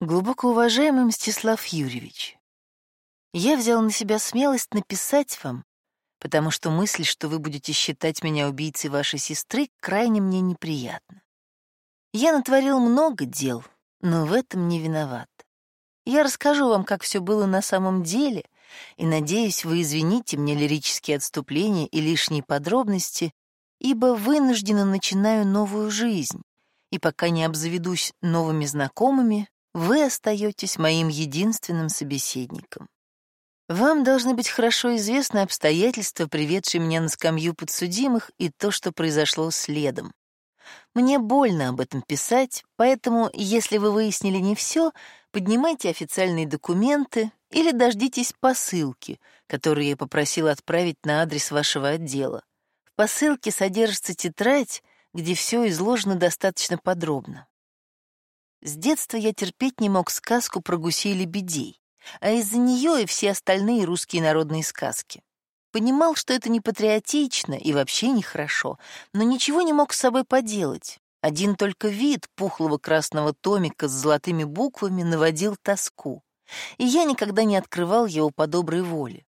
Глубоко уважаемый Мстислав Юрьевич, я взял на себя смелость написать вам, потому что мысль, что вы будете считать меня убийцей вашей сестры, крайне мне неприятна. Я натворил много дел, но в этом не виноват. Я расскажу вам, как все было на самом деле, и надеюсь, вы извините мне лирические отступления и лишние подробности, ибо вынужденно начинаю новую жизнь, и пока не обзаведусь новыми знакомыми, вы остаетесь моим единственным собеседником. Вам должны быть хорошо известны обстоятельства, приведшие меня на скамью подсудимых, и то, что произошло следом. Мне больно об этом писать, поэтому, если вы выяснили не все, поднимайте официальные документы или дождитесь посылки, которую я попросил отправить на адрес вашего отдела. В посылке содержится тетрадь, где все изложено достаточно подробно. С детства я терпеть не мог сказку про гусей-лебедей, а из-за нее и все остальные русские народные сказки. Понимал, что это не патриотично и вообще нехорошо, но ничего не мог с собой поделать. Один только вид пухлого красного томика с золотыми буквами наводил тоску, и я никогда не открывал его по доброй воле.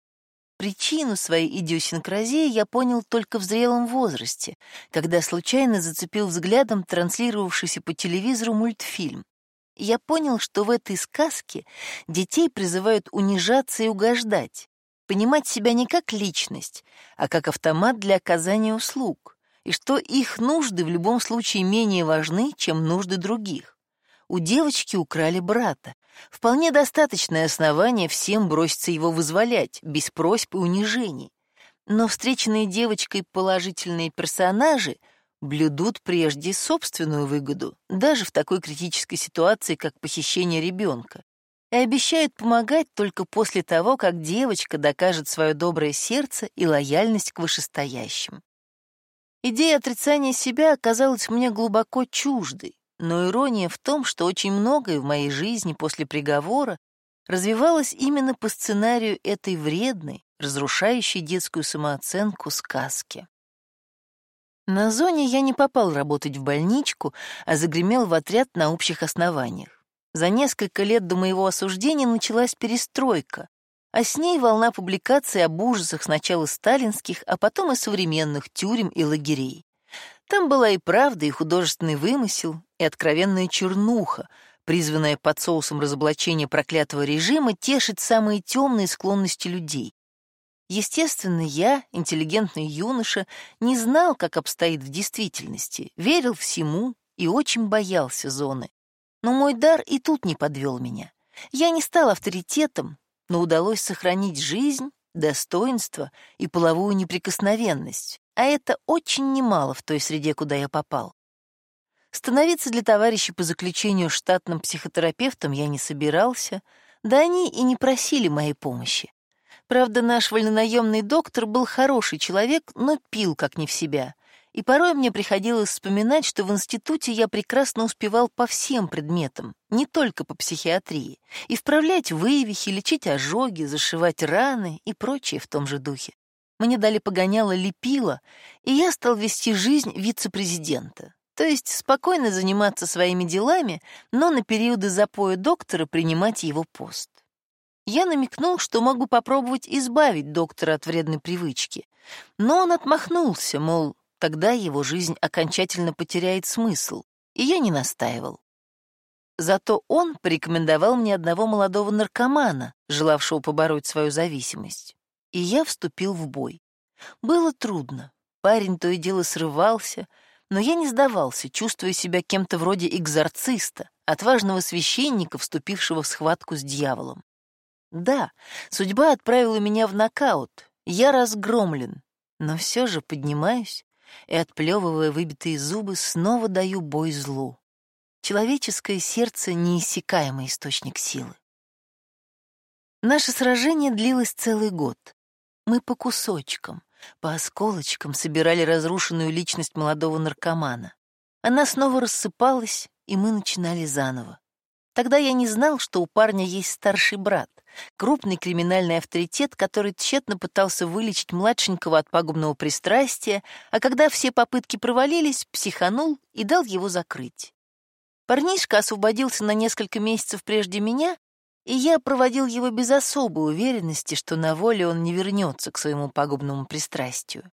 Причину своей идиосинкразии я понял только в зрелом возрасте, когда случайно зацепил взглядом транслировавшийся по телевизору мультфильм. Я понял, что в этой сказке детей призывают унижаться и угождать, понимать себя не как личность, а как автомат для оказания услуг, и что их нужды в любом случае менее важны, чем нужды других. У девочки украли брата. Вполне достаточное основание всем броситься его вызволять, без просьб и унижений. Но встреченные девочкой положительные персонажи блюдут прежде собственную выгоду, даже в такой критической ситуации, как похищение ребенка, и обещают помогать только после того, как девочка докажет свое доброе сердце и лояльность к вышестоящим. Идея отрицания себя оказалась мне глубоко чуждой, но ирония в том, что очень многое в моей жизни после приговора развивалось именно по сценарию этой вредной, разрушающей детскую самооценку сказки. На зоне я не попал работать в больничку, а загремел в отряд на общих основаниях. За несколько лет до моего осуждения началась перестройка, а с ней волна публикаций об ужасах сначала сталинских, а потом и современных тюрем и лагерей. Там была и правда, и художественный вымысел, и откровенная чернуха, призванная под соусом разоблачения проклятого режима тешить самые темные склонности людей. Естественно, я, интеллигентный юноша, не знал, как обстоит в действительности, верил всему и очень боялся зоны. Но мой дар и тут не подвел меня. Я не стал авторитетом, но удалось сохранить жизнь, достоинство и половую неприкосновенность, а это очень немало в той среде, куда я попал. Становиться для товарищей по заключению штатным психотерапевтом я не собирался, да они и не просили моей помощи. Правда, наш вольнонаемный доктор был хороший человек, но пил как не в себя. И порой мне приходилось вспоминать, что в институте я прекрасно успевал по всем предметам, не только по психиатрии, и вправлять вывихи, лечить ожоги, зашивать раны и прочее в том же духе. Мне дали погоняло лепило, и я стал вести жизнь вице-президента. То есть спокойно заниматься своими делами, но на периоды запоя доктора принимать его пост. Я намекнул, что могу попробовать избавить доктора от вредной привычки, но он отмахнулся, мол, тогда его жизнь окончательно потеряет смысл, и я не настаивал. Зато он порекомендовал мне одного молодого наркомана, желавшего побороть свою зависимость и я вступил в бой. Было трудно. Парень то и дело срывался, но я не сдавался, чувствуя себя кем-то вроде экзорциста, отважного священника, вступившего в схватку с дьяволом. Да, судьба отправила меня в нокаут, я разгромлен, но все же поднимаюсь и, отплевывая выбитые зубы, снова даю бой злу. Человеческое сердце — неиссякаемый источник силы. Наше сражение длилось целый год. Мы по кусочкам, по осколочкам собирали разрушенную личность молодого наркомана. Она снова рассыпалась, и мы начинали заново. Тогда я не знал, что у парня есть старший брат, крупный криминальный авторитет, который тщетно пытался вылечить младшенького от пагубного пристрастия, а когда все попытки провалились, психанул и дал его закрыть. Парнишка освободился на несколько месяцев прежде меня, и я проводил его без особой уверенности, что на воле он не вернется к своему пагубному пристрастию.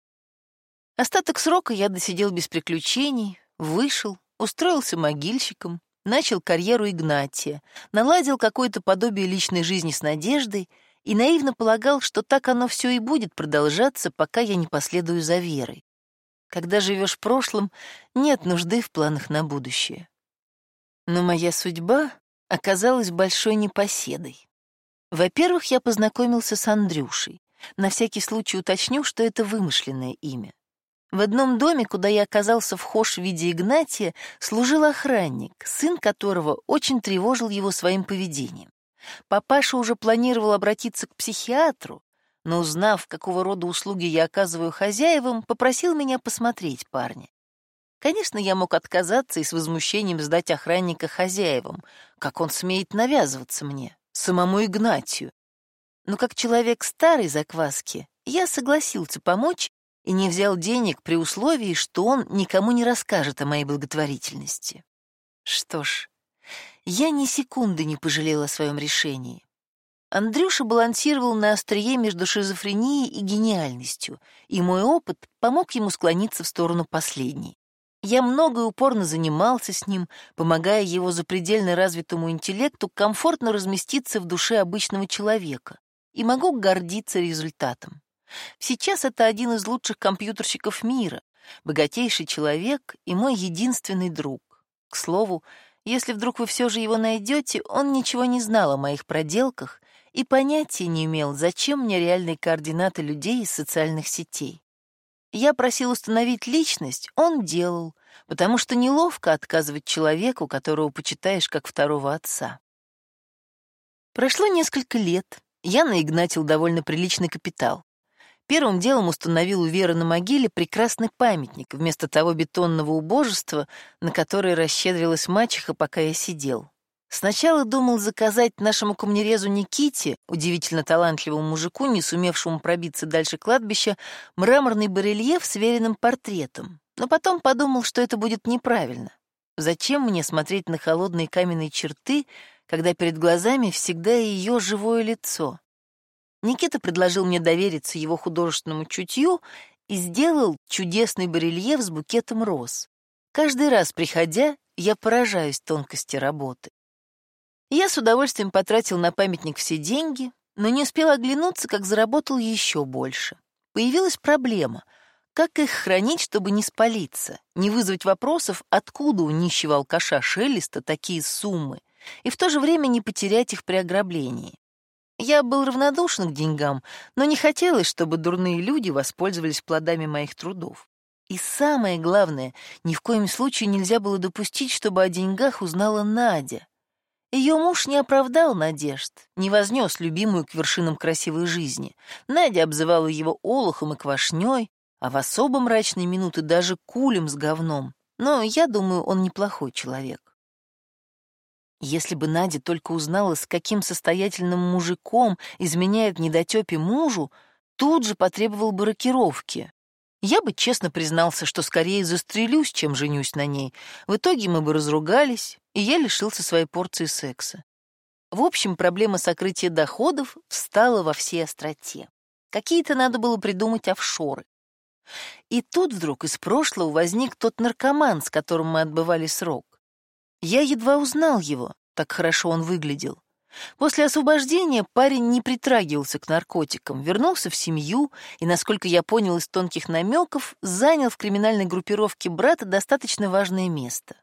Остаток срока я досидел без приключений, вышел, устроился могильщиком, начал карьеру Игнатия, наладил какое-то подобие личной жизни с Надеждой и наивно полагал, что так оно все и будет продолжаться, пока я не последую за верой. Когда живешь прошлым, нет нужды в планах на будущее. Но моя судьба оказалась большой непоседой. Во-первых, я познакомился с Андрюшей. На всякий случай уточню, что это вымышленное имя. В одном доме, куда я оказался вхож в виде Игнатия, служил охранник, сын которого очень тревожил его своим поведением. Папаша уже планировал обратиться к психиатру, но, узнав, какого рода услуги я оказываю хозяевам, попросил меня посмотреть парня. Конечно, я мог отказаться и с возмущением сдать охранника хозяевам, как он смеет навязываться мне, самому Игнатию. Но как человек старой закваски, я согласился помочь и не взял денег при условии, что он никому не расскажет о моей благотворительности. Что ж, я ни секунды не пожалел о своем решении. Андрюша балансировал на острие между шизофренией и гениальностью, и мой опыт помог ему склониться в сторону последней. Я много и упорно занимался с ним, помогая его запредельно развитому интеллекту комфортно разместиться в душе обычного человека, и могу гордиться результатом. Сейчас это один из лучших компьютерщиков мира, богатейший человек и мой единственный друг. К слову, если вдруг вы все же его найдете, он ничего не знал о моих проделках и понятия не имел, зачем мне реальные координаты людей из социальных сетей. Я просил установить личность, он делал, потому что неловко отказывать человеку, которого почитаешь как второго отца. Прошло несколько лет, я наигнатил довольно приличный капитал. Первым делом установил у Веры на могиле прекрасный памятник вместо того бетонного убожества, на которое расщедрилась мачеха, пока я сидел. Сначала думал заказать нашему камнерезу Никите, удивительно талантливому мужику, не сумевшему пробиться дальше кладбища, мраморный барельеф с веренным портретом. Но потом подумал, что это будет неправильно. Зачем мне смотреть на холодные каменные черты, когда перед глазами всегда ее живое лицо? Никита предложил мне довериться его художественному чутью и сделал чудесный барельеф с букетом роз. Каждый раз, приходя, я поражаюсь тонкости работы. Я с удовольствием потратил на памятник все деньги, но не успел оглянуться, как заработал еще больше. Появилась проблема — как их хранить, чтобы не спалиться, не вызвать вопросов, откуда у нищего алкаша Шелеста такие суммы, и в то же время не потерять их при ограблении. Я был равнодушен к деньгам, но не хотелось, чтобы дурные люди воспользовались плодами моих трудов. И самое главное, ни в коем случае нельзя было допустить, чтобы о деньгах узнала Надя. Ее муж не оправдал надежд, не вознес любимую к вершинам красивой жизни. Надя обзывала его олухом и квашней, а в особо мрачные минуты даже кулем с говном. Но я думаю, он неплохой человек. Если бы Надя только узнала, с каким состоятельным мужиком изменяет недотёпе мужу, тут же потребовал бы рокировки. Я бы честно признался, что скорее застрелюсь, чем женюсь на ней. В итоге мы бы разругались, и я лишился своей порции секса. В общем, проблема сокрытия доходов встала во всей остроте. Какие-то надо было придумать офшоры. И тут вдруг из прошлого возник тот наркоман, с которым мы отбывали срок. Я едва узнал его, так хорошо он выглядел. После освобождения парень не притрагивался к наркотикам, вернулся в семью и, насколько я понял из тонких намеков, занял в криминальной группировке брата достаточно важное место.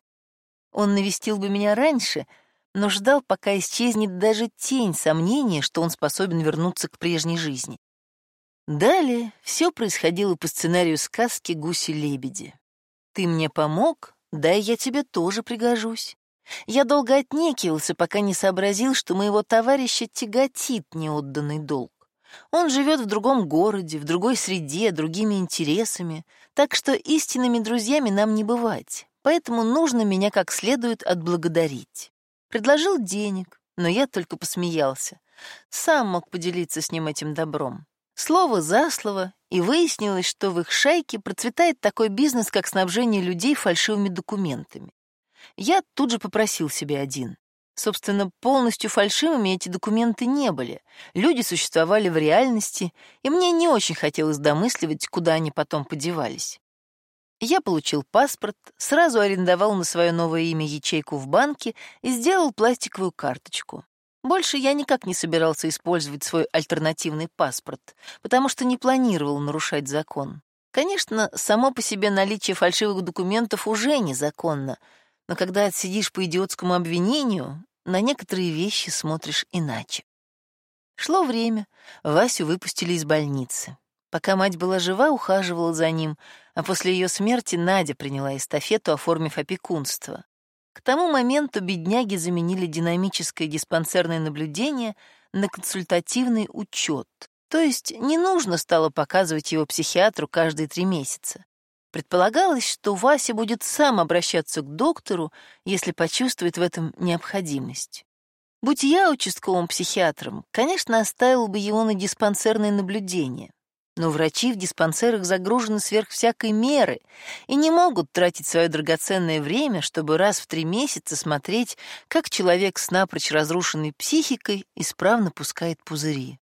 Он навестил бы меня раньше, но ждал, пока исчезнет даже тень сомнения, что он способен вернуться к прежней жизни. Далее все происходило по сценарию сказки «Гуси-лебеди». «Ты мне помог, да и я тебе тоже пригожусь. Я долго отнекивался, пока не сообразил, что моего товарища тяготит неотданный долг. Он живет в другом городе, в другой среде, другими интересами, так что истинными друзьями нам не бывать, поэтому нужно меня как следует отблагодарить. Предложил денег, но я только посмеялся. Сам мог поделиться с ним этим добром. Слово за слово, и выяснилось, что в их шайке процветает такой бизнес, как снабжение людей фальшивыми документами. Я тут же попросил себе один. Собственно, полностью фальшивыми эти документы не были. Люди существовали в реальности, и мне не очень хотелось домысливать, куда они потом подевались. Я получил паспорт, сразу арендовал на свое новое имя ячейку в банке и сделал пластиковую карточку. Больше я никак не собирался использовать свой альтернативный паспорт, потому что не планировал нарушать закон. Конечно, само по себе наличие фальшивых документов уже незаконно, но когда отсидишь по идиотскому обвинению, на некоторые вещи смотришь иначе. Шло время, Васю выпустили из больницы. Пока мать была жива, ухаживала за ним, а после ее смерти Надя приняла эстафету, оформив опекунство. К тому моменту бедняги заменили динамическое диспансерное наблюдение на консультативный учет, то есть не нужно стало показывать его психиатру каждые три месяца. Предполагалось, что Вася будет сам обращаться к доктору, если почувствует в этом необходимость. Будь я участковым психиатром, конечно, оставил бы его на диспансерное наблюдение. Но врачи в диспансерах загружены сверх всякой меры и не могут тратить свое драгоценное время, чтобы раз в три месяца смотреть, как человек с напрочь разрушенной психикой исправно пускает пузыри.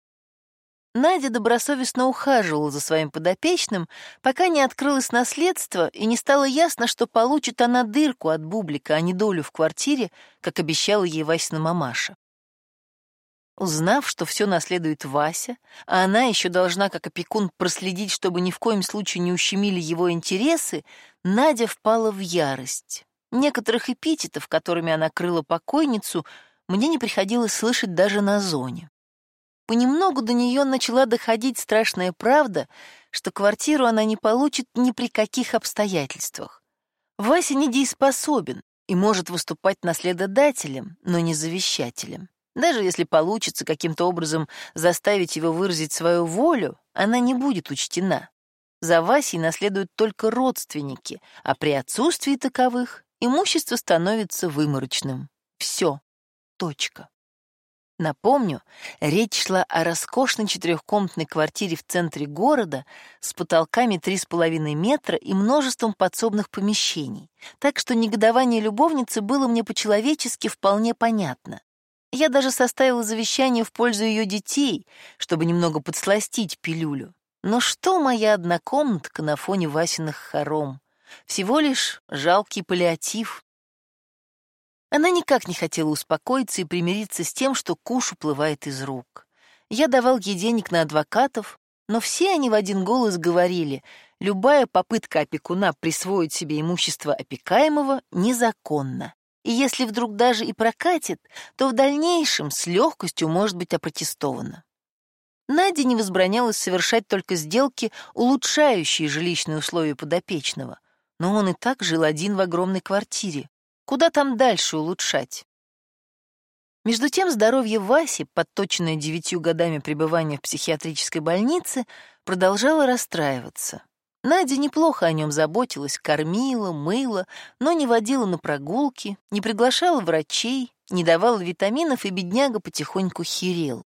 Надя добросовестно ухаживала за своим подопечным, пока не открылось наследство и не стало ясно, что получит она дырку от бублика, а не долю в квартире, как обещала ей Васина мамаша. Узнав, что все наследует Вася, а она еще должна, как опекун, проследить, чтобы ни в коем случае не ущемили его интересы, Надя впала в ярость. Некоторых эпитетов, которыми она крыла покойницу, мне не приходилось слышать даже на зоне. Понемногу до нее начала доходить страшная правда, что квартиру она не получит ни при каких обстоятельствах. Вася недееспособен и может выступать наследодателем, но не завещателем. Даже если получится каким-то образом заставить его выразить свою волю, она не будет учтена. За Васей наследуют только родственники, а при отсутствии таковых имущество становится выморочным. Все. Точка. Напомню, речь шла о роскошной четырехкомнатной квартире в центре города с потолками 3,5 метра и множеством подсобных помещений, так что негодование любовницы было мне по-человечески вполне понятно. Я даже составила завещание в пользу ее детей, чтобы немного подсластить пилюлю. Но что моя однокомнатка на фоне Васиных хором? Всего лишь жалкий паллиатив. Она никак не хотела успокоиться и примириться с тем, что куш уплывает из рук. Я давал ей денег на адвокатов, но все они в один голос говорили, любая попытка опекуна присвоить себе имущество опекаемого незаконна. И если вдруг даже и прокатит, то в дальнейшем с легкостью может быть опротестовано. Наде не возбранялось совершать только сделки, улучшающие жилищные условия подопечного, но он и так жил один в огромной квартире. Куда там дальше улучшать? Между тем здоровье Васи, подточенное девятью годами пребывания в психиатрической больнице, продолжало расстраиваться. Надя неплохо о нем заботилась, кормила, мыла, но не водила на прогулки, не приглашала врачей, не давала витаминов, и бедняга потихоньку херел.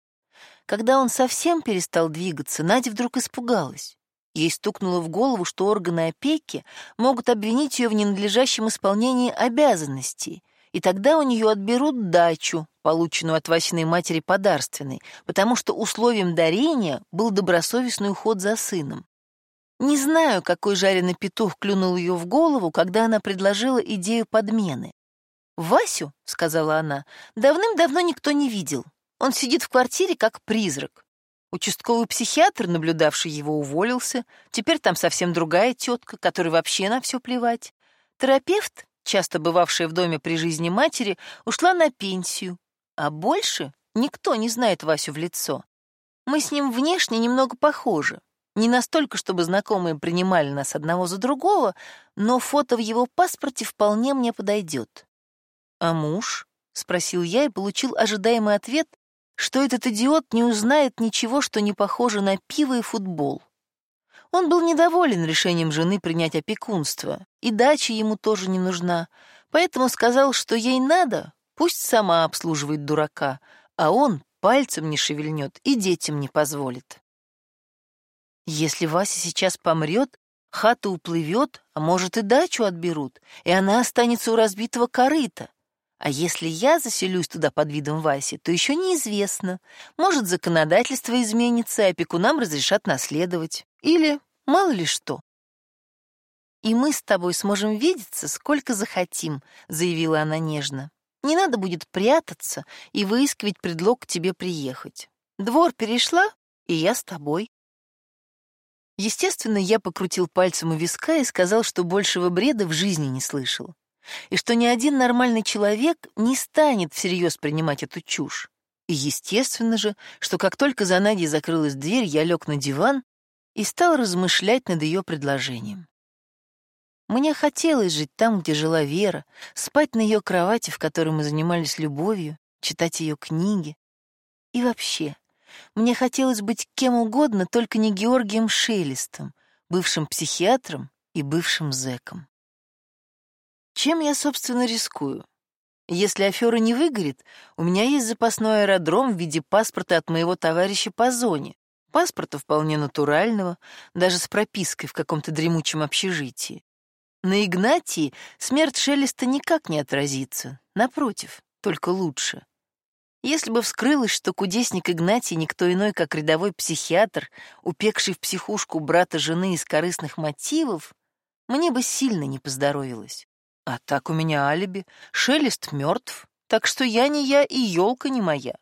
Когда он совсем перестал двигаться, Надя вдруг испугалась. Ей стукнуло в голову, что органы опеки могут обвинить ее в ненадлежащем исполнении обязанностей, и тогда у нее отберут дачу, полученную от Васиной матери подарственной, потому что условием дарения был добросовестный уход за сыном. Не знаю, какой жареный петух клюнул ее в голову, когда она предложила идею подмены. «Васю», — сказала она, — «давным-давно никто не видел. Он сидит в квартире как призрак. Участковый психиатр, наблюдавший его, уволился. Теперь там совсем другая тетка, которой вообще на все плевать. Терапевт, часто бывавшая в доме при жизни матери, ушла на пенсию. А больше никто не знает Васю в лицо. Мы с ним внешне немного похожи. Не настолько, чтобы знакомые принимали нас одного за другого, но фото в его паспорте вполне мне подойдет. «А муж?» — спросил я и получил ожидаемый ответ, что этот идиот не узнает ничего, что не похоже на пиво и футбол. Он был недоволен решением жены принять опекунство, и дача ему тоже не нужна, поэтому сказал, что ей надо, пусть сама обслуживает дурака, а он пальцем не шевельнет и детям не позволит. Если Вася сейчас помрет, Хата уплывет, а может и дачу отберут, и она останется у разбитого корыта. А если я заселюсь туда под видом Васи, то еще неизвестно. Может, законодательство изменится, и опекунам разрешат наследовать. Или мало ли что. «И мы с тобой сможем видеться, сколько захотим», — заявила она нежно. «Не надо будет прятаться и выискивать предлог к тебе приехать. Двор перешла, и я с тобой». Естественно, я покрутил пальцем у виска и сказал, что большего бреда в жизни не слышал, и что ни один нормальный человек не станет всерьез принимать эту чушь. И естественно же, что как только за Надей закрылась дверь, я лег на диван и стал размышлять над ее предложением. Мне хотелось жить там, где жила Вера, спать на ее кровати, в которой мы занимались любовью, читать ее книги. И вообще, мне хотелось быть кем угодно, только не Георгием Шелестом, бывшим психиатром и бывшим зэком. Чем я, собственно, рискую? Если афера не выгорит, у меня есть запасной аэродром в виде паспорта от моего товарища по зоне. Паспорта вполне натурального, даже с пропиской в каком-то дремучем общежитии. На Игнатии смерть Шелеста никак не отразится. Напротив, только лучше. Если бы вскрылось, что кудесник Игнатий никто иной, как рядовой психиатр, упекший в психушку брата жены из корыстных мотивов, мне бы сильно не поздоровилось. А так у меня алиби, шелест мертв, так что я не я и елка не моя.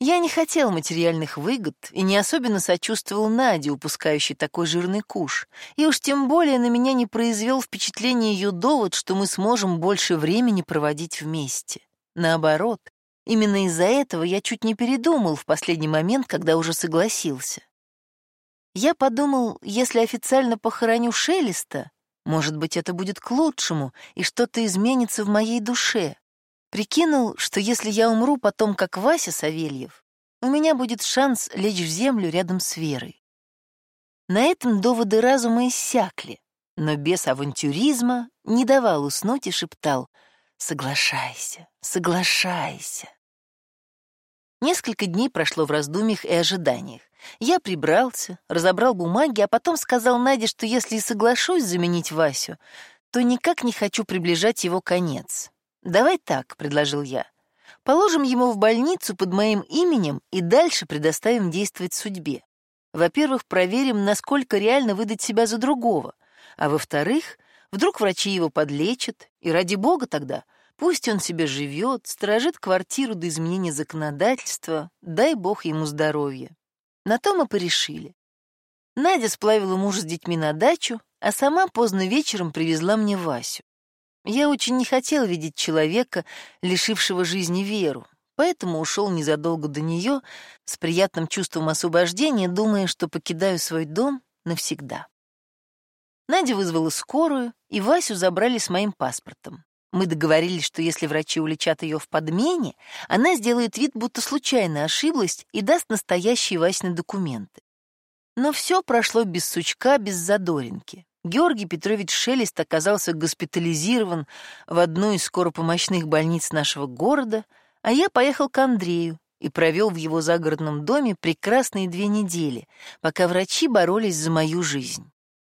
Я не хотел материальных выгод и не особенно сочувствовал Наде, упускающей такой жирный куш, и уж тем более на меня не произвел впечатление ее довод, что мы сможем больше времени проводить вместе. Наоборот, Именно из-за этого я чуть не передумал в последний момент, когда уже согласился. Я подумал, если официально похороню Шелеста, может быть, это будет к лучшему, и что-то изменится в моей душе. Прикинул, что если я умру потом, как Вася Савельев, у меня будет шанс лечь в землю рядом с Верой. На этом доводы разума иссякли, но без авантюризма не давал уснуть и шептал «Соглашайся, соглашайся». Несколько дней прошло в раздумьях и ожиданиях. Я прибрался, разобрал бумаги, а потом сказал Наде, что если и соглашусь заменить Васю, то никак не хочу приближать его конец. «Давай так», — предложил я. «Положим ему в больницу под моим именем и дальше предоставим действовать судьбе. Во-первых, проверим, насколько реально выдать себя за другого, а во-вторых, вдруг врачи его подлечат, и ради бога тогда — Пусть он себе живет, сторожит квартиру до изменения законодательства, дай бог ему здоровья. На то мы порешили. Надя сплавила мужа с детьми на дачу, а сама поздно вечером привезла мне Васю. Я очень не хотел видеть человека, лишившего жизни Веру, поэтому ушел незадолго до нее с приятным чувством освобождения, думая, что покидаю свой дом навсегда. Надя вызвала скорую, и Васю забрали с моим паспортом. Мы договорились, что если врачи уличат ее в подмене, она сделает вид, будто случайно ошиблась и даст настоящие Васины документы. Но все прошло без сучка, без задоринки. Георгий Петрович Шелест оказался госпитализирован в одну из скоропомощных больниц нашего города, а я поехал к Андрею и провел в его загородном доме прекрасные две недели, пока врачи боролись за мою жизнь.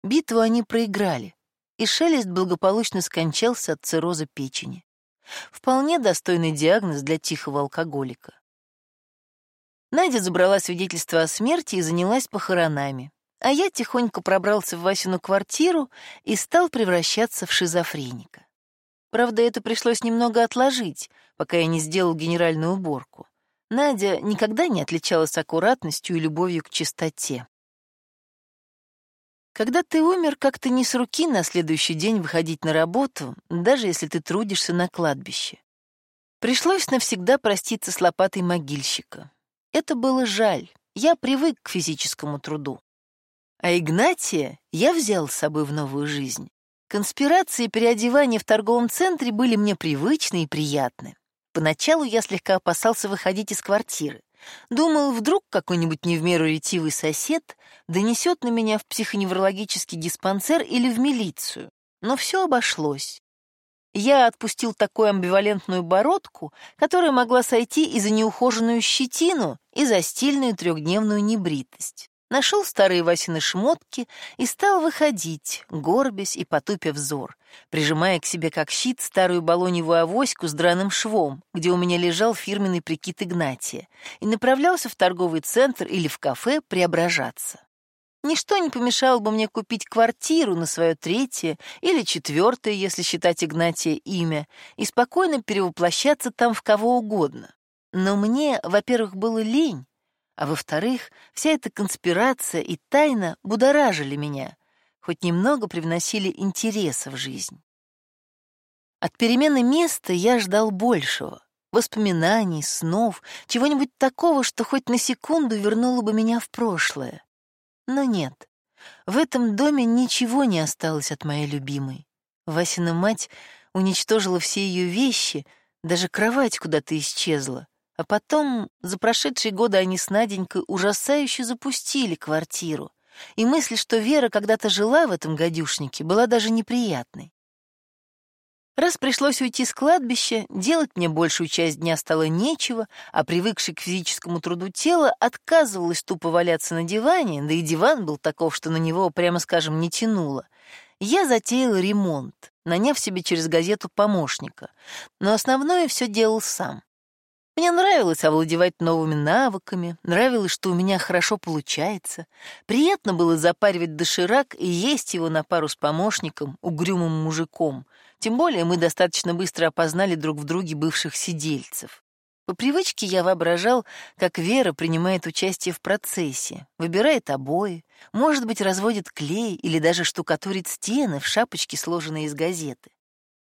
Битву они проиграли, и Шелест благополучно скончался от цирроза печени. Вполне достойный диагноз для тихого алкоголика. Надя забрала свидетельство о смерти и занялась похоронами, а я тихонько пробрался в Васину квартиру и стал превращаться в шизофреника. Правда, это пришлось немного отложить, пока я не сделал генеральную уборку. Надя никогда не отличалась аккуратностью и любовью к чистоте. Когда ты умер, как-то не с руки на следующий день выходить на работу, даже если ты трудишься на кладбище. Пришлось навсегда проститься с лопатой могильщика. Это было жаль, я привык к физическому труду. А Игнатия я взял с собой в новую жизнь. Конспирации и переодевания в торговом центре были мне привычны и приятны. Поначалу я слегка опасался выходить из квартиры. Думал, вдруг какой-нибудь не в меру ретивый сосед донесет на меня в психоневрологический диспансер или в милицию. Но все обошлось. Я отпустил такую амбивалентную бородку, которая могла сойти и за неухоженную щетину, и за стильную трехдневную небритость. Нашел старые Васины шмотки и стал выходить, горбясь и потупя взор, прижимая к себе как щит старую балоневую авоську с драным швом, где у меня лежал фирменный прикид Игнатия, и направлялся в торговый центр или в кафе преображаться. Ничто не помешало бы мне купить квартиру на свое третье или четвертое, если считать Игнатия имя, и спокойно перевоплощаться там в кого угодно. Но мне, во-первых, было лень, а во-вторых, вся эта конспирация и тайна будоражили меня, хоть немного привносили интереса в жизнь. От перемены места я ждал большего — воспоминаний, снов, чего-нибудь такого, что хоть на секунду вернуло бы меня в прошлое. Но нет, в этом доме ничего не осталось от моей любимой. Васина мать уничтожила все ее вещи, даже кровать куда-то исчезла — а потом, за прошедшие годы они с Наденькой ужасающе запустили квартиру, и мысль, что Вера когда-то жила в этом гадюшнике, была даже неприятной. Раз пришлось уйти с кладбища, делать мне большую часть дня стало нечего, а привыкший к физическому труду тело отказывалось тупо валяться на диване, да и диван был таков, что на него, прямо скажем, не тянуло. Я затеял ремонт, наняв себе через газету помощника, но основное все делал сам. Мне нравилось овладевать новыми навыками, нравилось, что у меня хорошо получается. Приятно было запаривать доширак и есть его на пару с помощником, угрюмым мужиком. Тем более мы достаточно быстро опознали друг в друге бывших сидельцев. По привычке я воображал, как Вера принимает участие в процессе, выбирает обои, может быть, разводит клей или даже штукатурит стены в шапочке, сложенные из газеты.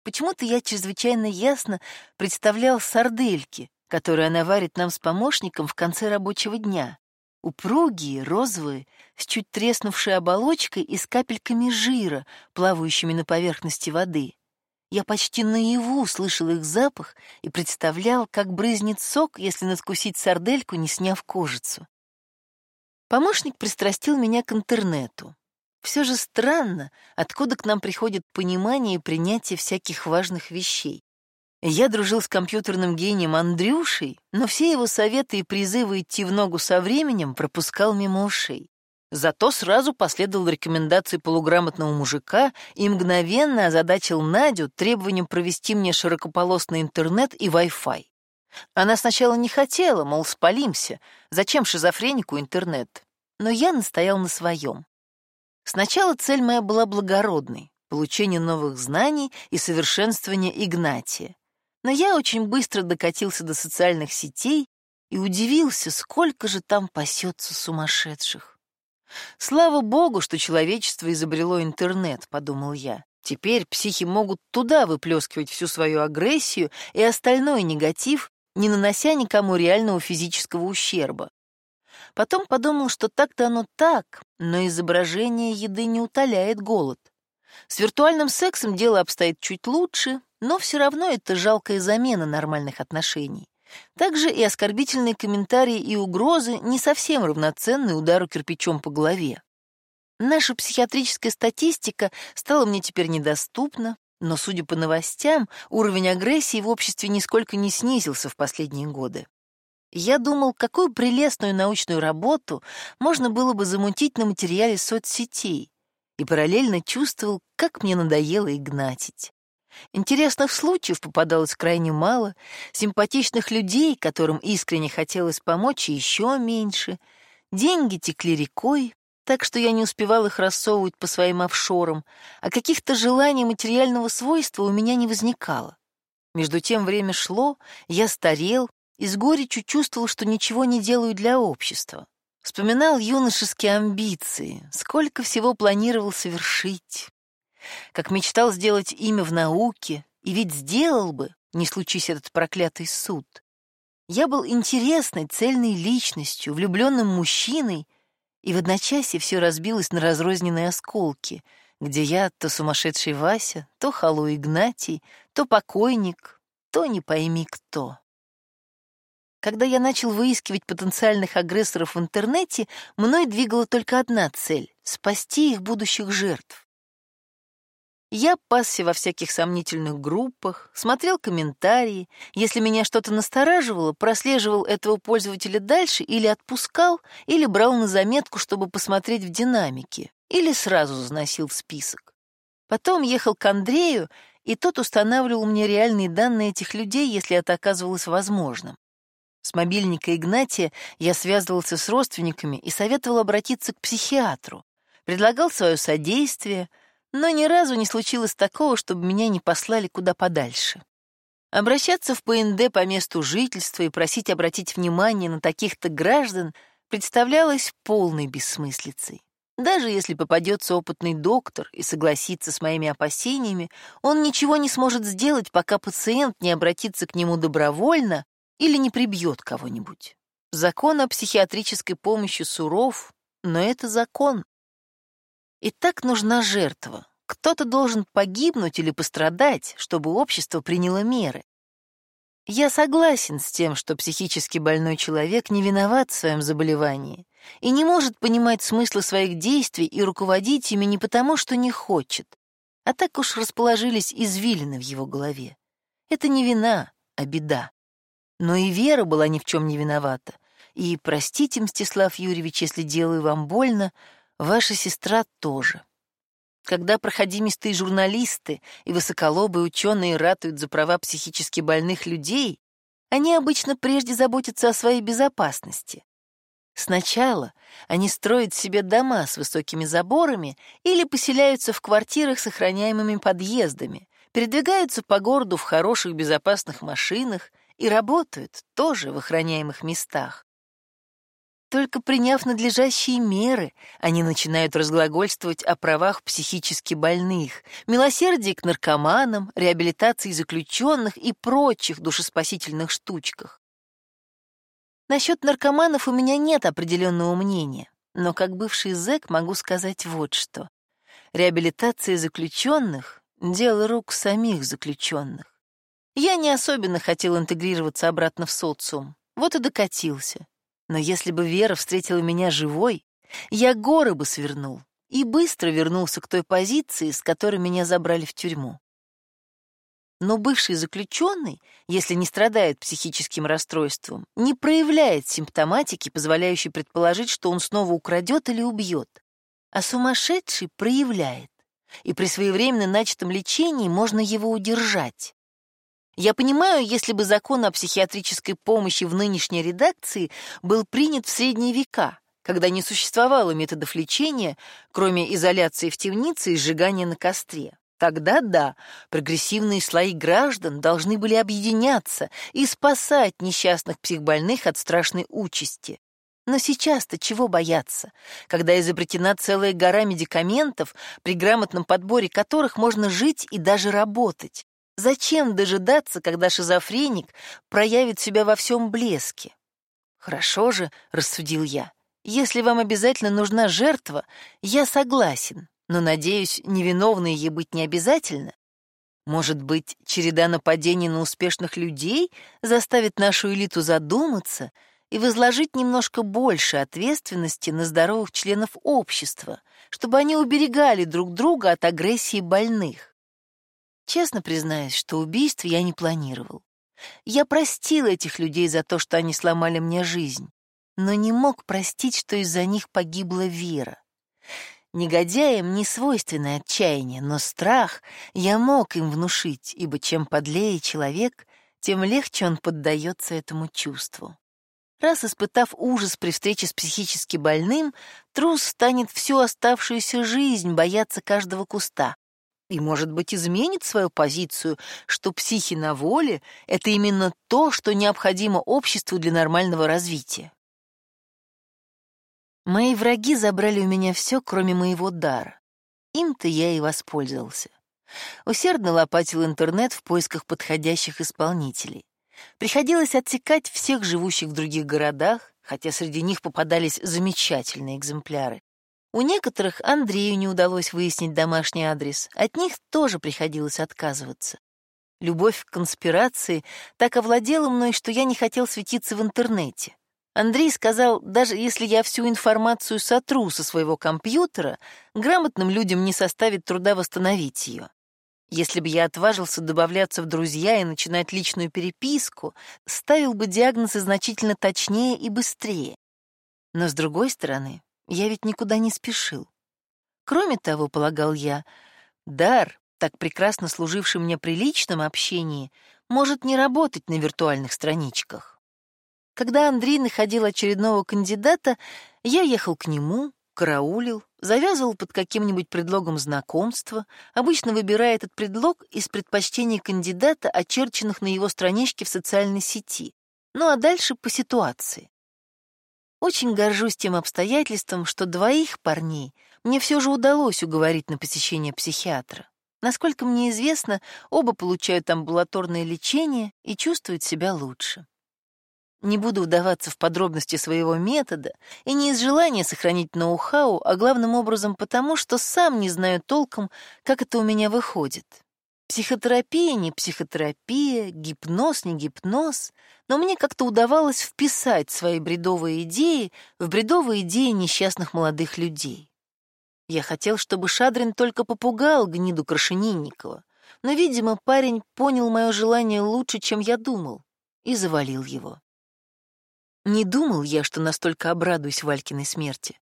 Почему-то я чрезвычайно ясно представлял сардельки, которые она варит нам с помощником в конце рабочего дня. Упругие, розовые, с чуть треснувшей оболочкой и с капельками жира, плавающими на поверхности воды. Я почти наяву слышал их запах и представлял, как брызнет сок, если надкусить сардельку, не сняв кожицу. Помощник пристрастил меня к интернету. Все же странно, откуда к нам приходит понимание и принятие всяких важных вещей. Я дружил с компьютерным гением Андрюшей, но все его советы и призывы идти в ногу со временем пропускал мимо ушей. Зато сразу последовал рекомендации полуграмотного мужика и мгновенно озадачил Надю требованием провести мне широкополосный интернет и Wi-Fi. Она сначала не хотела, мол, спалимся, зачем шизофренику интернет? Но я настоял на своем. Сначала цель моя была благородной — получение новых знаний и совершенствование Игнатия. Но я очень быстро докатился до социальных сетей и удивился, сколько же там пасется сумасшедших. Слава богу, что человечество изобрело интернет, подумал я. Теперь психи могут туда выплескивать всю свою агрессию и остальной негатив, не нанося никому реального физического ущерба. Потом подумал, что так-то оно так, но изображение еды не утоляет голод. С виртуальным сексом дело обстоит чуть лучше, но все равно это жалкая замена нормальных отношений. Также и оскорбительные комментарии и угрозы не совсем равноценны удару кирпичом по голове. Наша психиатрическая статистика стала мне теперь недоступна, но, судя по новостям, уровень агрессии в обществе нисколько не снизился в последние годы. Я думал, какую прелестную научную работу можно было бы замутить на материале соцсетей, и параллельно чувствовал, как мне надоело игнатить. Интересных случаев попадалось крайне мало, симпатичных людей, которым искренне хотелось помочь, еще меньше. Деньги текли рекой, так что я не успевал их рассовывать по своим офшорам, а каких-то желаний материального свойства у меня не возникало. Между тем время шло, я старел и с горечью чувствовал, что ничего не делаю для общества. Вспоминал юношеские амбиции, сколько всего планировал совершить как мечтал сделать имя в науке, и ведь сделал бы, не случись этот проклятый суд. Я был интересной, цельной личностью, влюбленным мужчиной, и в одночасье все разбилось на разрозненные осколки, где я то сумасшедший Вася, то халу Игнатий, то покойник, то не пойми кто. Когда я начал выискивать потенциальных агрессоров в интернете, мной двигала только одна цель — спасти их будущих жертв. Я пасся во всяких сомнительных группах, смотрел комментарии. Если меня что-то настораживало, прослеживал этого пользователя дальше или отпускал, или брал на заметку, чтобы посмотреть в динамике, или сразу заносил в список. Потом ехал к Андрею, и тот устанавливал мне реальные данные этих людей, если это оказывалось возможным. С мобильника Игнатия я связывался с родственниками и советовал обратиться к психиатру. Предлагал свое содействие, но ни разу не случилось такого, чтобы меня не послали куда подальше. Обращаться в ПНД по месту жительства и просить обратить внимание на таких-то граждан представлялось полной бессмыслицей. Даже если попадется опытный доктор и согласится с моими опасениями, он ничего не сможет сделать, пока пациент не обратится к нему добровольно или не прибьет кого-нибудь. Закон о психиатрической помощи суров, но это закон. И так нужна жертва. Кто-то должен погибнуть или пострадать, чтобы общество приняло меры. Я согласен с тем, что психически больной человек не виноват в своем заболевании и не может понимать смысла своих действий и руководить ими не потому, что не хочет, а так уж расположились извилины в его голове. Это не вина, а беда. Но и Вера была ни в чем не виновата. И простите, Мстислав Юрьевич, если делаю вам больно, Ваша сестра тоже. Когда проходимистые журналисты и высоколобые ученые ратуют за права психически больных людей, они обычно прежде заботятся о своей безопасности. Сначала они строят себе дома с высокими заборами или поселяются в квартирах с охраняемыми подъездами, передвигаются по городу в хороших безопасных машинах и работают тоже в охраняемых местах. Только приняв надлежащие меры, они начинают разглагольствовать о правах психически больных, милосердии к наркоманам, реабилитации заключенных и прочих душеспасительных штучках. Насчет наркоманов у меня нет определенного мнения, но как бывший зэк могу сказать вот что. Реабилитация заключенных — дело рук самих заключенных. Я не особенно хотел интегрироваться обратно в социум, вот и докатился. Но если бы Вера встретила меня живой, я горы бы свернул и быстро вернулся к той позиции, с которой меня забрали в тюрьму. Но бывший заключенный, если не страдает психическим расстройством, не проявляет симптоматики, позволяющей предположить, что он снова украдет или убьет. А сумасшедший проявляет, и при своевременно начатом лечении можно его удержать. Я понимаю, если бы закон о психиатрической помощи в нынешней редакции был принят в средние века, когда не существовало методов лечения, кроме изоляции в темнице и сжигания на костре. Тогда да, прогрессивные слои граждан должны были объединяться и спасать несчастных психбольных от страшной участи. Но сейчас-то чего бояться, когда изобретена целая гора медикаментов, при грамотном подборе которых можно жить и даже работать? Зачем дожидаться, когда шизофреник проявит себя во всем блеске? Хорошо же, рассудил я. Если вам обязательно нужна жертва, я согласен, но, надеюсь, невиновной ей быть не обязательно. Может быть, череда нападений на успешных людей заставит нашу элиту задуматься и возложить немножко больше ответственности на здоровых членов общества, чтобы они уберегали друг друга от агрессии больных. Честно признаюсь, что убийств я не планировал. Я простил этих людей за то, что они сломали мне жизнь, но не мог простить, что из-за них погибла Вера. Негодяям не свойственно отчаяние, но страх я мог им внушить, ибо чем подлее человек, тем легче он поддается этому чувству. Раз испытав ужас при встрече с психически больным, трус станет всю оставшуюся жизнь бояться каждого куста, и, может быть, изменит свою позицию, что психи на воле — это именно то, что необходимо обществу для нормального развития. Мои враги забрали у меня все, кроме моего дара. Им-то я и воспользовался. Усердно лопатил интернет в поисках подходящих исполнителей. Приходилось отсекать всех живущих в других городах, хотя среди них попадались замечательные экземпляры. У некоторых Андрею не удалось выяснить домашний адрес, от них тоже приходилось отказываться. Любовь к конспирации так овладела мной, что я не хотел светиться в интернете. Андрей сказал, даже если я всю информацию сотру со своего компьютера, грамотным людям не составит труда восстановить ее. Если бы я отважился добавляться в друзья и начинать личную переписку, ставил бы диагнозы значительно точнее и быстрее. Но, с другой стороны, я ведь никуда не спешил. Кроме того, полагал я, дар, так прекрасно служивший мне при личном общении, может не работать на виртуальных страничках. Когда Андрей находил очередного кандидата, я ехал к нему, караулил, завязывал под каким-нибудь предлогом знакомства, обычно выбирая этот предлог из предпочтений кандидата, очерченных на его страничке в социальной сети. Ну а дальше по ситуации. Очень горжусь тем обстоятельством, что двоих парней мне все же удалось уговорить на посещение психиатра. Насколько мне известно, оба получают амбулаторное лечение и чувствуют себя лучше. Не буду вдаваться в подробности своего метода, и не из желания сохранить ноу-хау, а главным образом потому, что сам не знаю толком, как это у меня выходит. Психотерапия не психотерапия, гипноз не гипноз, но мне как-то удавалось вписать свои бредовые идеи в бредовые идеи несчастных молодых людей. Я хотел, чтобы Шадрин только попугал гниду Крашенинникова, но, видимо, парень понял мое желание лучше, чем я думал, и завалил его. Не думал я, что настолько обрадуюсь Валькиной смерти.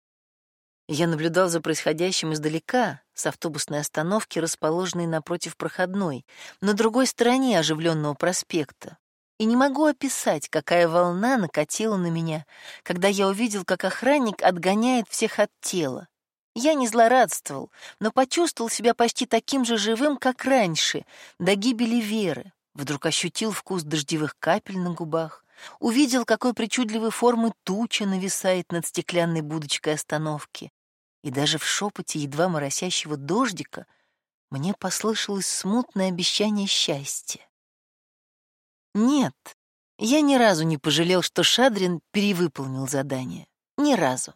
Я наблюдал за происходящим издалека, с автобусной остановки, расположенной напротив проходной, на другой стороне оживленного проспекта. И не могу описать, какая волна накатила на меня, когда я увидел, как охранник отгоняет всех от тела. Я не злорадствовал, но почувствовал себя почти таким же живым, как раньше, до гибели Веры. Вдруг ощутил вкус дождевых капель на губах, увидел, какой причудливой формы туча нависает над стеклянной будочкой остановки. И даже в шепоте едва моросящего дождика мне послышалось смутное обещание счастья. Нет, я ни разу не пожалел, что Шадрин перевыполнил задание. Ни разу.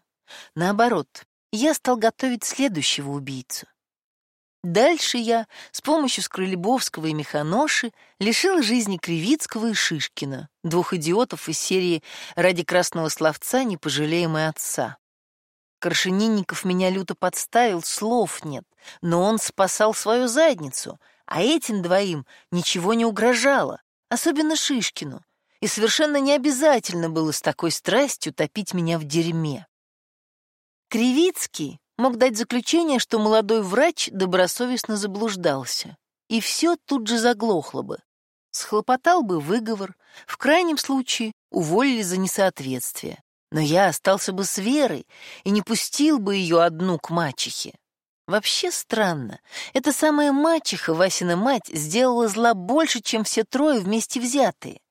Наоборот, я стал готовить следующего убийцу. Дальше я с помощью Скрылебовского и Механоши лишил жизни Кривицкого и Шишкина, двух идиотов из серии «Ради красного словца не пожалеем и отца». Крашенинников меня люто подставил, слов нет, но он спасал свою задницу, а этим двоим ничего не угрожало, особенно Шишкину, и совершенно не обязательно было с такой страстью топить меня в дерьме. Кривицкий мог дать заключение, что молодой врач добросовестно заблуждался, и все тут же заглохло бы. Схлопотал бы выговор, в крайнем случае уволили за несоответствие. Но я остался бы с Верой и не пустил бы ее одну к мачехе. Вообще странно. Эта самая мачеха, Васина мать, сделала зла больше, чем все трое вместе взятые.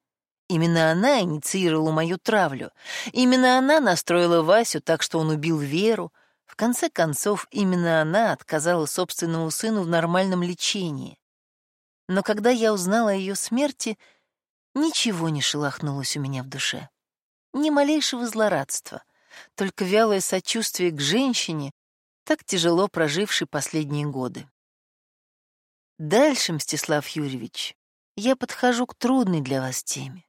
Именно она инициировала мою травлю. Именно она настроила Васю так, что он убил Веру, в конце концов, именно она отказала собственному сыну в нормальном лечении. Но когда я узнала о ее смерти, ничего не шелохнулось у меня в душе. Ни малейшего злорадства, только вялое сочувствие к женщине, так тяжело прожившей последние годы. Дальше, Мстислав Юрьевич, я подхожу к трудной для вас теме.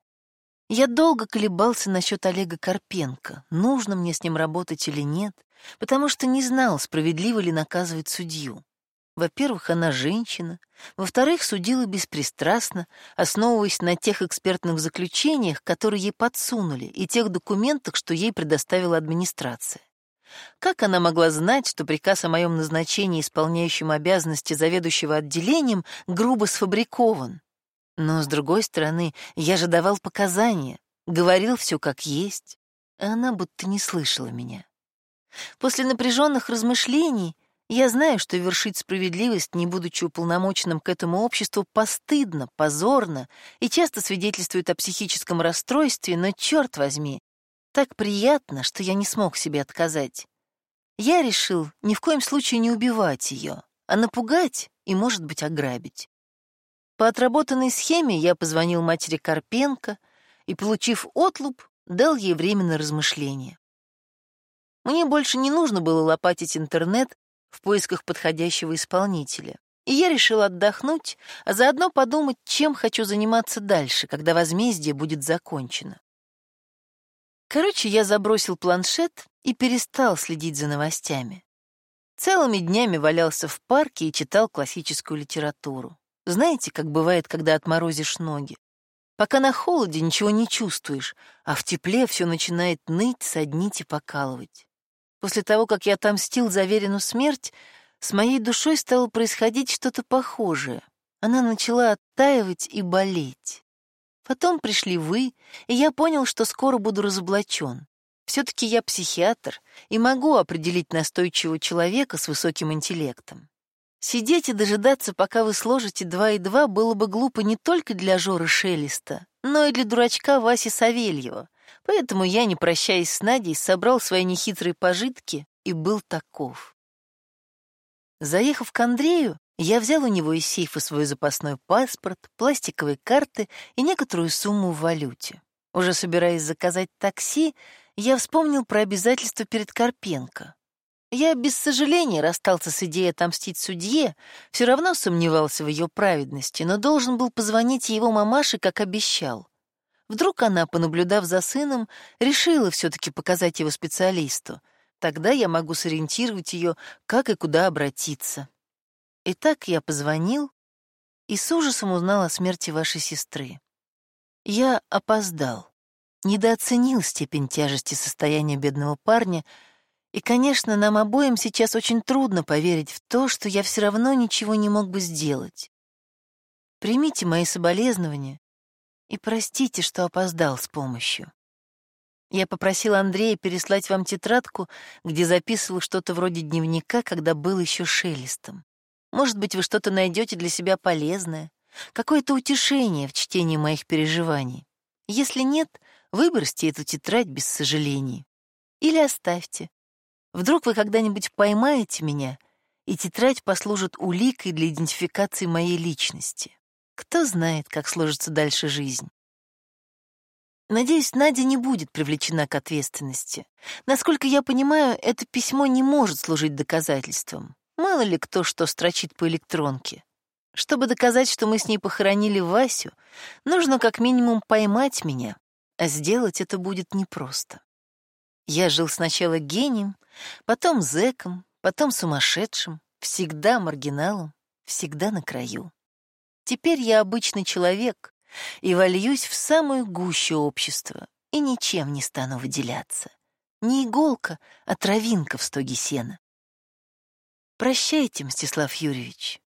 Я долго колебался насчет Олега Карпенко, нужно мне с ним работать или нет, потому что не знал, справедливо ли наказывать судью. Во-первых, она женщина, во-вторых, судила беспристрастно, основываясь на тех экспертных заключениях, которые ей подсунули, и тех документах, что ей предоставила администрация. Как она могла знать, что приказ о моем назначении исполняющим обязанности заведующего отделением грубо сфабрикован? Но, с другой стороны, я же давал показания, говорил все как есть, а она будто не слышала меня. После напряженных размышлений я знаю, что вершить справедливость, не будучи уполномоченным к этому обществу, постыдно, позорно и часто свидетельствует о психическом расстройстве, но, черт возьми, так приятно, что я не смог себе отказать. Я решил ни в коем случае не убивать ее, а напугать и, может быть, ограбить. По отработанной схеме я позвонил матери Карпенко и, получив отлуп, дал ей время на размышление. Мне больше не нужно было лопатить интернет в поисках подходящего исполнителя, и я решил отдохнуть, а заодно подумать, чем хочу заниматься дальше, когда возмездие будет закончено. Короче, я забросил планшет и перестал следить за новостями. Целыми днями валялся в парке и читал классическую литературу. Знаете, как бывает, когда отморозишь ноги? Пока на холоде ничего не чувствуешь, а в тепле все начинает ныть, соднить и покалывать. После того, как я отомстил за Верину смерть, с моей душой стало происходить что-то похожее. Она начала оттаивать и болеть. Потом пришли вы, и я понял, что скоро буду разоблачен. Все-таки я психиатр и могу определить настойчивого человека с высоким интеллектом. Сидеть и дожидаться, пока вы сложите два и два, было бы глупо не только для Жоры Шелеста, но и для дурачка Васи Савельева. Поэтому я, не прощаясь с Надей, собрал свои нехитрые пожитки и был таков. Заехав к Андрею, я взял у него из сейфа свой запасной паспорт, пластиковые карты и некоторую сумму в валюте. Уже собираясь заказать такси, я вспомнил про обязательства перед Карпенко. Я без сожаления расстался с идеей отомстить судье, все равно сомневался в ее праведности, но должен был позвонить его мамаше, как обещал. Вдруг она, понаблюдав за сыном, решила все-таки показать его специалисту. Тогда я могу сориентировать ее, как и куда обратиться. Итак, я позвонил и с ужасом узнал о смерти вашей сестры. Я опоздал, недооценил степень тяжести состояния бедного парня — и, конечно, нам обоим сейчас очень трудно поверить в то, что я все равно ничего не мог бы сделать. Примите мои соболезнования и простите, что опоздал с помощью. Я попросил Андрея переслать вам тетрадку, где записывал что-то вроде дневника, когда был еще шелестом. Может быть, вы что-то найдете для себя полезное, какое-то утешение в чтении моих переживаний. Если нет, выбросьте эту тетрадь без сожалений. Или оставьте. Вдруг вы когда-нибудь поймаете меня, и тетрадь послужит уликой для идентификации моей личности. Кто знает, как сложится дальше жизнь. Надеюсь, Надя не будет привлечена к ответственности. Насколько я понимаю, это письмо не может служить доказательством. Мало ли кто что строчит по электронке. Чтобы доказать, что мы с ней похоронили Васю, нужно как минимум поймать меня, а сделать это будет непросто. Я жил сначала гением, потом зэком, потом сумасшедшим, всегда маргиналом, всегда на краю. Теперь я обычный человек и вольюсь в самую гущу общества и ничем не стану выделяться. Не иголка, а травинка в стоге сена. Прощайте, Мстислав Юрьевич.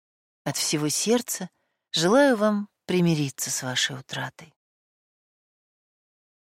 От всего сердца желаю вам примириться с вашей утратой.